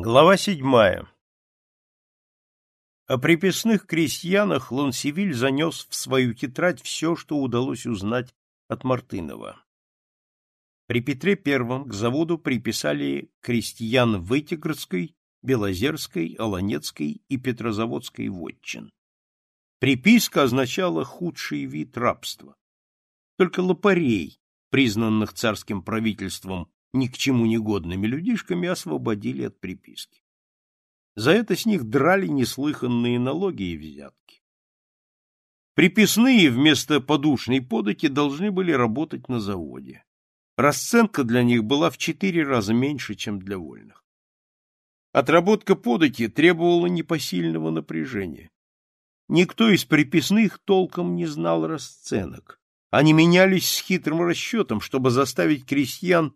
Глава седьмая. О приписных крестьянах Лансивиль занес в свою тетрадь все, что удалось узнать от Мартынова. При Петре I к заводу приписали крестьян Вытегорской, Белозерской, Оланецкой и Петрозаводской вотчин. Приписка означала худший вид рабства. Только лопарей, признанных царским правительством ни к чему негодными людишками освободили от приписки. За это с них драли неслыханные налоги и взятки. Приписные вместо подушной подати должны были работать на заводе. Расценка для них была в четыре раза меньше, чем для вольных. Отработка подати требовала непосильного напряжения. Никто из приписных толком не знал расценок. Они менялись с хитрым расчетом, чтобы заставить крестьян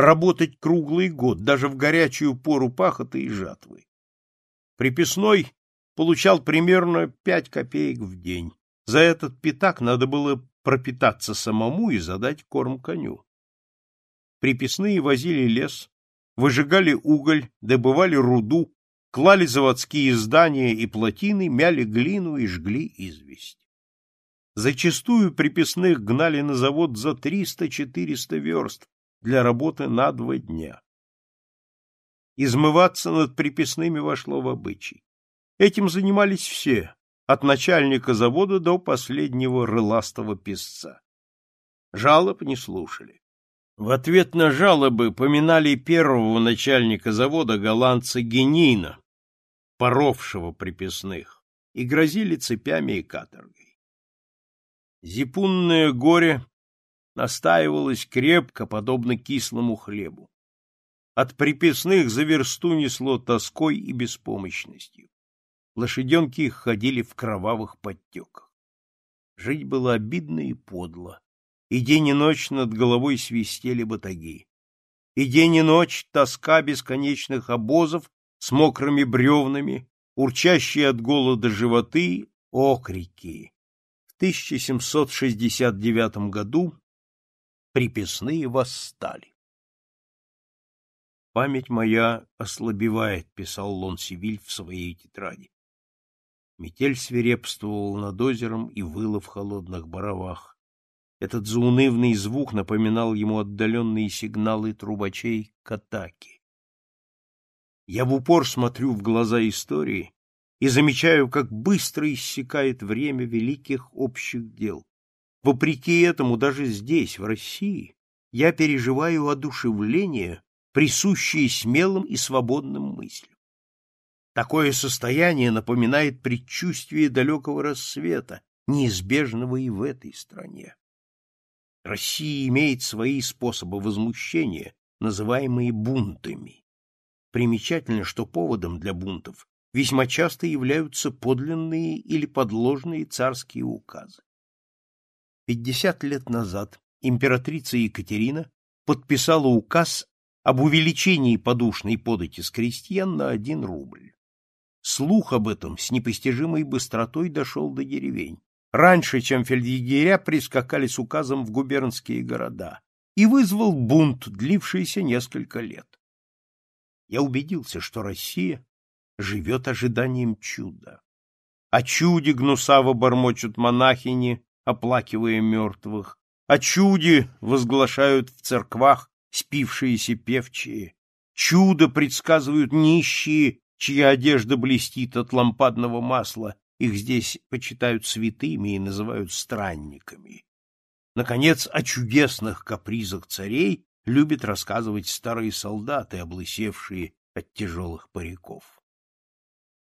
работать круглый год, даже в горячую пору пахоты и жатвы. Приписной получал примерно пять копеек в день. За этот пятак надо было пропитаться самому и задать корм коню. Приписные возили лес, выжигали уголь, добывали руду, клали заводские здания и плотины, мяли глину и жгли известь. Зачастую приписных гнали на завод за 300-400 верст, для работы на два дня. Измываться над приписными вошло в обычай. Этим занимались все, от начальника завода до последнего рыластого песца. Жалоб не слушали. В ответ на жалобы поминали первого начальника завода голландца Генина, поровшего приписных, и грозили цепями и каторгой. Зипунное горе настаивалась крепко, подобно кислому хлебу. От приписных за версту несло тоской и беспомощностью. Лошаденки их ходили в кровавых подтеках. Жить было обидно и подло, и день и ночь над головой свистели батаги. И день и ночь тоска бесконечных обозов с мокрыми бревнами, урчащие от голода животы, окрики. В 1769 году приписные восстали. «Память моя ослабевает», — писал Лонсивиль в своей тетради. Метель свирепствовала над озером и выла в холодных боровах. Этот заунывный звук напоминал ему отдаленные сигналы трубачей к атаке. Я в упор смотрю в глаза истории и замечаю, как быстро иссякает время великих общих дел, Вопреки этому даже здесь, в России, я переживаю одушевление, присущее смелым и свободным мыслям. Такое состояние напоминает предчувствие далекого рассвета, неизбежного и в этой стране. Россия имеет свои способы возмущения, называемые бунтами. Примечательно, что поводом для бунтов весьма часто являются подлинные или подложные царские указы. 50 лет назад императрица Екатерина подписала указ об увеличении подушной подати с крестьян на 1 рубль. Слух об этом с непостижимой быстротой дошел до деревень, раньше, чем фельдъегеря прискакали с указом в губернские города, и вызвал бунт, длившийся несколько лет. Я убедился, что Россия живет ожиданием чуда. О чуде гнусаво бормочут монахини оплакивая мертвых, а чуди возглашают в церквах спившиеся певчие, чудо предсказывают нищие, чья одежда блестит от лампадного масла, их здесь почитают святыми и называют странниками. Наконец, о чудесных капризах царей любят рассказывать старые солдаты, облысевшие от тяжелых париков.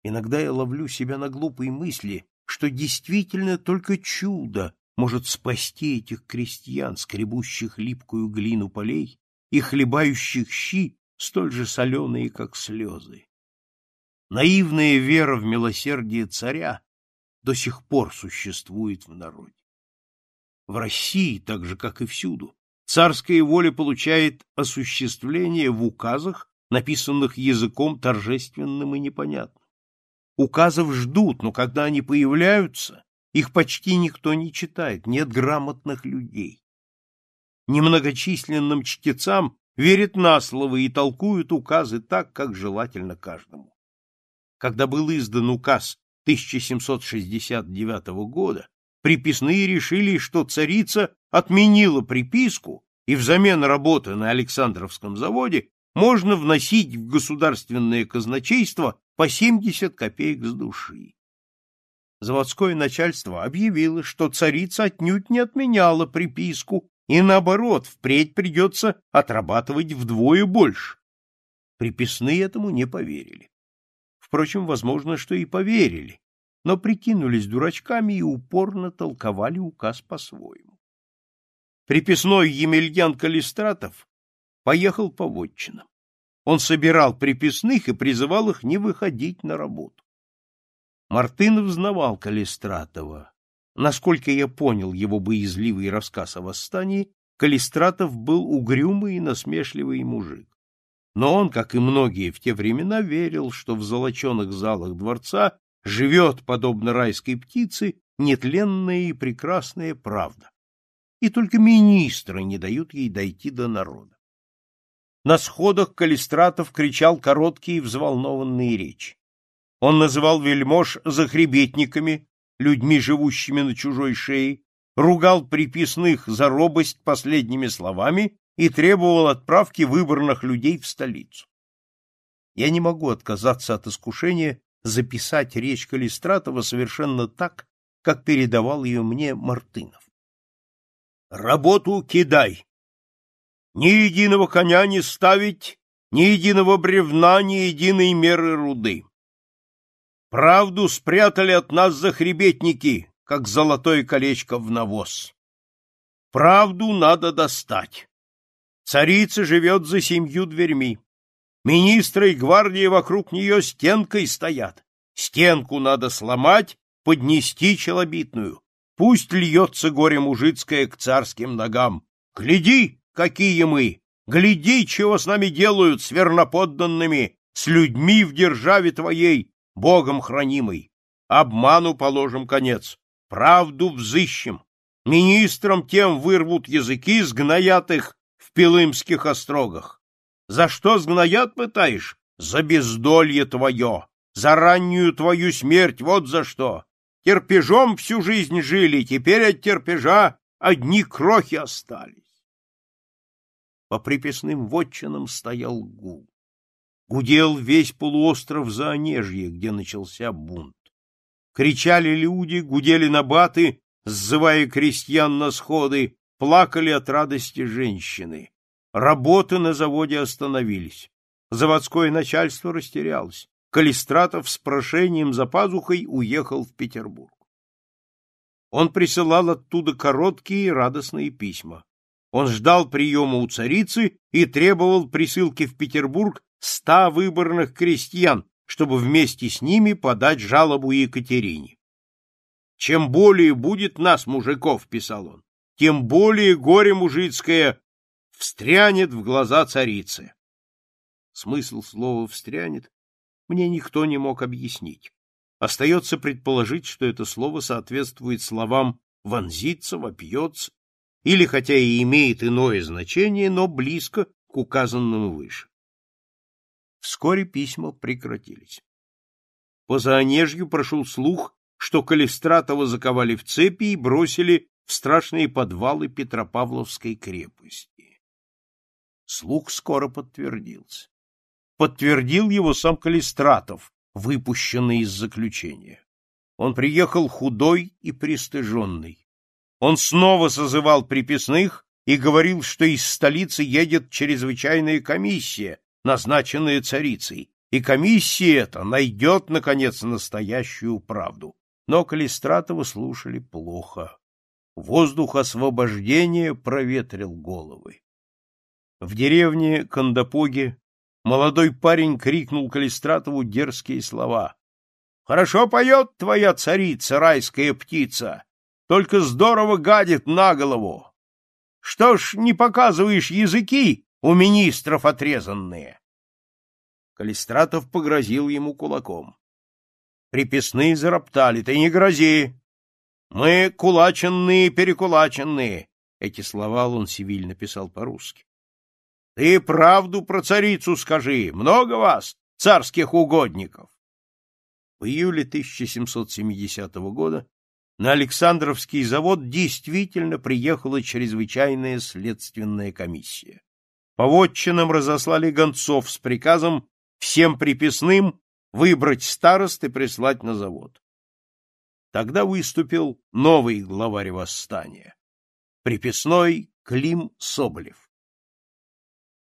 Иногда я ловлю себя на глупые мысли, что действительно только чудо может спасти этих крестьян, скребущих липкую глину полей и хлебающих щи, столь же соленые, как слезы. Наивная вера в милосердие царя до сих пор существует в народе. В России, так же, как и всюду, царская воля получает осуществление в указах, написанных языком торжественным и непонятным. Указов ждут, но когда они появляются, их почти никто не читает, нет грамотных людей. Немногочисленным чтецам верят на слово и толкуют указы так, как желательно каждому. Когда был издан указ 1769 года, приписные решили, что царица отменила приписку, и взамен работы на Александровском заводе можно вносить в государственное казначейство по 70 копеек с души заводское начальство объявило, что царица отнюдь не отменяла приписку, и наоборот, впредь придется отрабатывать вдвое больше. Приписные этому не поверили. Впрочем, возможно, что и поверили, но прикинулись дурачками и упорно толковали указ по-своему. Приписной Емельян Калистратов поехал по вотчинам. Он собирал приписных и призывал их не выходить на работу. Мартынов знавал Калистратова. Насколько я понял его боязливый рассказ о восстании, Калистратов был угрюмый и насмешливый мужик. Но он, как и многие в те времена, верил, что в золоченых залах дворца живет, подобно райской птице, нетленная и прекрасная правда. И только министры не дают ей дойти до народа. На сходах Калистратов кричал короткие и взволнованные речи. Он называл вельмож захребетниками, людьми, живущими на чужой шее, ругал приписных за робость последними словами и требовал отправки выборных людей в столицу. Я не могу отказаться от искушения записать речь Калистратова совершенно так, как передавал ее мне Мартынов. «Работу кидай! Ни единого коня не ставить, ни единого бревна, ни единой меры руды. Правду спрятали от нас захребетники, как золотое колечко в навоз. Правду надо достать. Царица живет за семью дверьми. Министры и гвардии вокруг нее стенкой стоят. Стенку надо сломать, поднести челобитную. Пусть льется горе мужицкое к царским ногам. Гляди, какие мы! Гляди, чего с нами делают, сверноподданными, с людьми в державе твоей, Богом хранимый, обману положим конец, правду взыщем, министрам тем вырвут языки, сгноят их в Пилымских острогах. За что сгноят, пытаешь? За бездолье твое, за раннюю твою смерть, вот за что. Терпежом всю жизнь жили, теперь от терпежа одни крохи остались. По приписным вотчинам стоял гул. Гудел весь полуостров за Онежье, где начался бунт. Кричали люди, гудели набаты, сзывая крестьян на сходы, плакали от радости женщины. Работы на заводе остановились. Заводское начальство растерялось. Калистратов с прошением за пазухой уехал в Петербург. Он присылал оттуда короткие и радостные письма. Он ждал приема у царицы и требовал присылки в Петербург ста выборных крестьян, чтобы вместе с ними подать жалобу Екатерине. «Чем более будет нас, мужиков», — писал он, — «тем более горе мужицкое встрянет в глаза царицы». Смысл слова «встрянет» мне никто не мог объяснить. Остается предположить, что это слово соответствует словам «вонзится», «вопьется», или хотя и имеет иное значение, но близко к указанному выше. Вскоре письма прекратились. По Заонежью прошел слух, что Калистратова заковали в цепи и бросили в страшные подвалы Петропавловской крепости. Слух скоро подтвердился. Подтвердил его сам Калистратов, выпущенный из заключения. Он приехал худой и пристыженный. Он снова созывал приписных и говорил, что из столицы едет чрезвычайная комиссия, назначенная царицей, и комиссия эта найдет, наконец, настоящую правду. Но Калистратова слушали плохо. Воздух освобождения проветрил головы. В деревне Кандапоги молодой парень крикнул Калистратову дерзкие слова. — Хорошо поет твоя царица, райская птица, только здорово гадит на голову. Что ж не показываешь языки, у министров отрезанные!» Калистратов погрозил ему кулаком. Приписные зароптали. «Ты не грози! Мы кулаченные, перекулаченные!» Эти слова он сивильно писал по-русски. «Ты правду про царицу скажи! Много вас, царских угодников!» В июле 1770 года на Александровский завод действительно приехала чрезвычайная следственная комиссия. По вотчинам разослали гонцов с приказом всем приписным выбрать старост и прислать на завод. Тогда выступил новый главарь восстания, приписной Клим Соболев.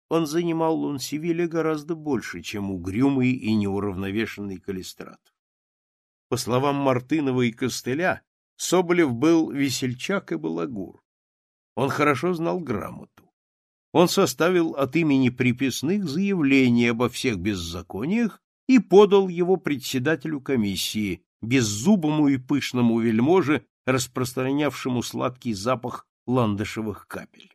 Он занимал Лунсевиле гораздо больше, чем угрюмый и неуравновешенный Калистрат. По словам Мартынова и Костыля, Соболев был весельчак и балагур. Он хорошо знал грамоту он составил от имени приписных заявление обо всех беззакониях и подал его председателю комиссии, беззубому и пышному вельможе, распространявшему сладкий запах ландышевых капель.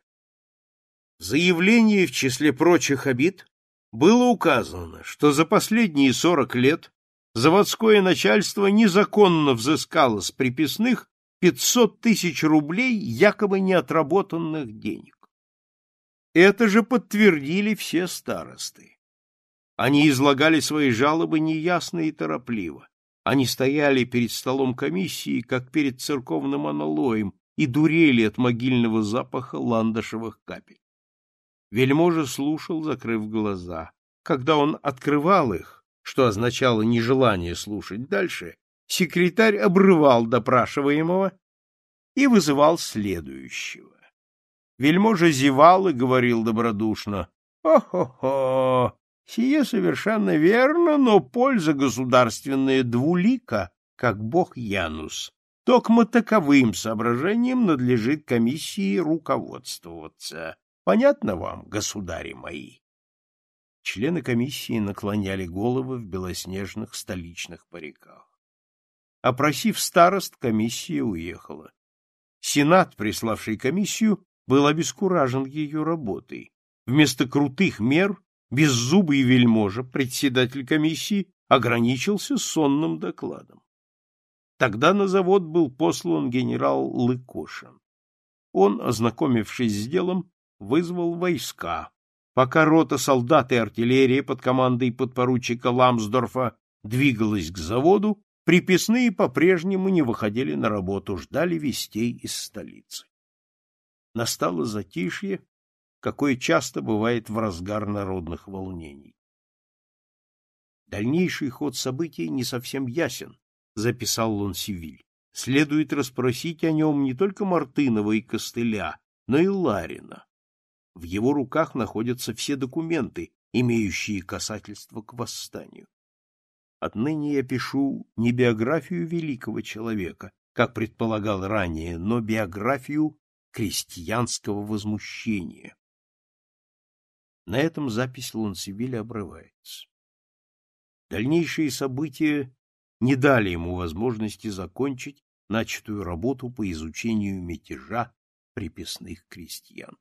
Заявление в числе прочих обид было указано, что за последние 40 лет заводское начальство незаконно взыскало с приписных 500 тысяч рублей якобы неотработанных денег. Это же подтвердили все старосты. Они излагали свои жалобы неясно и торопливо. Они стояли перед столом комиссии, как перед церковным аналоем, и дурели от могильного запаха ландышевых капель. Вельможа слушал, закрыв глаза. Когда он открывал их, что означало нежелание слушать дальше, секретарь обрывал допрашиваемого и вызывал следующего. Вельможа зевал и говорил добродушно. «О-хо-хо! Сие совершенно верно, но польза государственная двулика, как бог Янус. Токмо таковым соображением надлежит комиссии руководствоваться. Понятно вам, государи мои?» Члены комиссии наклоняли головы в белоснежных столичных париках. Опросив старост, комиссия уехала. Сенат, приславший комиссию, был обескуражен ее работой. Вместо крутых мер беззубый вельможа, председатель комиссии, ограничился сонным докладом. Тогда на завод был послан генерал Лыкошин. Он, ознакомившись с делом, вызвал войска. Пока рота солдат и артиллерии под командой подпоручика Ламсдорфа двигалась к заводу, приписные по-прежнему не выходили на работу, ждали вестей из столицы настало затишье, какое часто бывает в разгар народных волнений. Дальнейший ход событий не совсем ясен, записал Лонсивиль. Следует расспросить о нем не только Мартынова и Костыля, но и Ларина. В его руках находятся все документы, имеющие касательство к восстанию. Отныне я пишу не биографию великого человека, как предполагал ранее, но биографию крестьянского возмущения. На этом запись Лонсивиля обрывается. Дальнейшие события не дали ему возможности закончить начатую работу по изучению мятежа приписных крестьян.